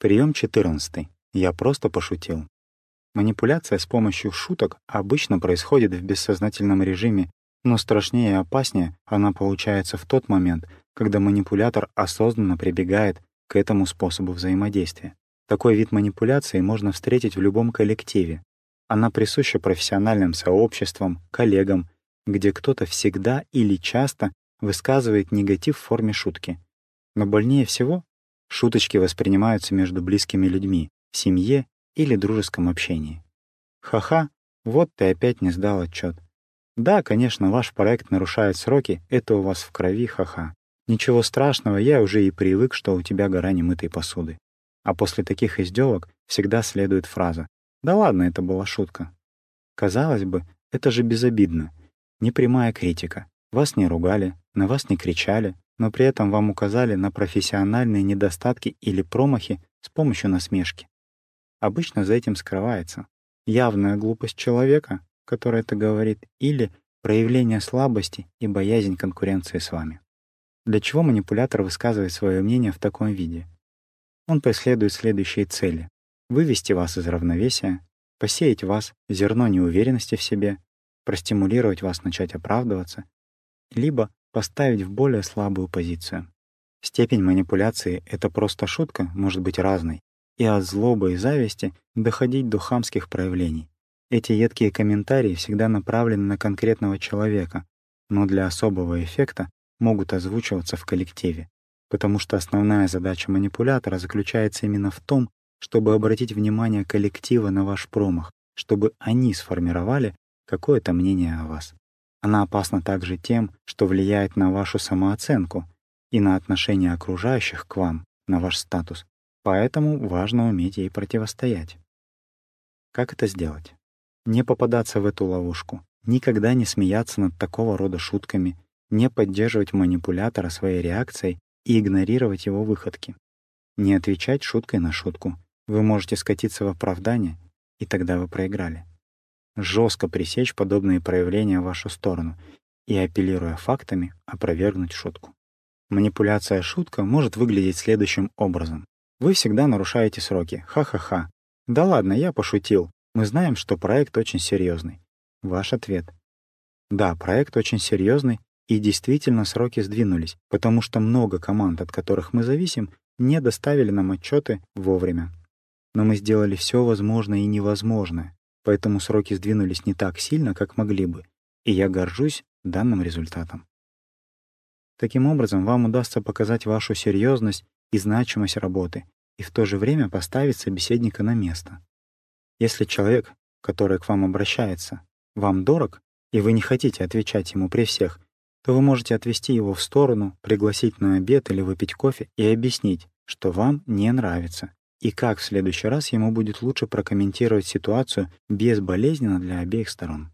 Прием 14. Я просто пошутил. Манипуляция с помощью шуток обычно происходит в бессознательном режиме, но страшнее и опаснее она получается в тот момент, когда манипулятор осознанно прибегает к этому способу взаимодействия. Такой вид манипуляции можно встретить в любом коллективе. Она присуща профессиональным сообществам, коллегам, где кто-то всегда или часто высказывает негатив в форме шутки. Но больнее всего шуточки воспринимаются между близкими людьми, в семье или дружеском общении. Ха-ха, вот ты опять не сдал отчет. Да, конечно, ваш проект нарушает сроки, это у вас в крови, ха-ха. Ничего страшного, я уже и привык, что у тебя гора немытой посуды. А после таких издевок всегда следует фраза «Да ладно, это была шутка». Казалось бы, это же безобидно. Непрямая критика. Вас не ругали, на вас не кричали, но при этом вам указали на профессиональные недостатки или промахи с помощью насмешки. Обычно за этим скрывается явная глупость человека, который это говорит, или проявление слабости и боязнь конкуренции с вами. Для чего манипулятор высказывает свое мнение в таком виде? Он преследует следующие цели — вывести вас из равновесия, посеять в вас зерно неуверенности в себе, простимулировать вас начать оправдываться, либо поставить в более слабую позицию. Степень манипуляции — это просто шутка, может быть разной, и от злобы и зависти доходить до хамских проявлений. Эти едкие комментарии всегда направлены на конкретного человека, но для особого эффекта могут озвучиваться в коллективе, потому что основная задача манипулятора заключается именно в том, чтобы обратить внимание коллектива на ваш промах, чтобы они сформировали какое-то мнение о вас. Она опасна также тем, что влияет на вашу самооценку и на отношение окружающих к вам, на ваш статус. Поэтому важно уметь ей противостоять. Как это сделать? Не попадаться в эту ловушку, никогда не смеяться над такого рода шутками, не поддерживать манипулятора своей реакцией и игнорировать его выходки. Не отвечать шуткой на шутку. Вы можете скатиться в оправдание, и тогда вы проиграли жестко пресечь подобные проявления в вашу сторону и, апеллируя фактами, опровергнуть шутку. Манипуляция-шутка может выглядеть следующим образом. Вы всегда нарушаете сроки. Ха-ха-ха. Да ладно, я пошутил. Мы знаем, что проект очень серьезный. Ваш ответ. Да, проект очень серьезный, и действительно сроки сдвинулись, потому что много команд, от которых мы зависим, не доставили нам отчеты вовремя. Но мы сделали все возможное и невозможное, поэтому сроки сдвинулись не так сильно, как могли бы, и я горжусь данным результатом. Таким образом, вам удастся показать вашу серьезность и значимость работы и в то же время поставить собеседника на место. Если человек, который к вам обращается, вам дорог, и вы не хотите отвечать ему при всех, то вы можете отвести его в сторону, пригласить на обед или выпить кофе и объяснить, что вам не нравится, и как в следующий раз ему будет лучше прокомментировать ситуацию безболезненно для обеих сторон.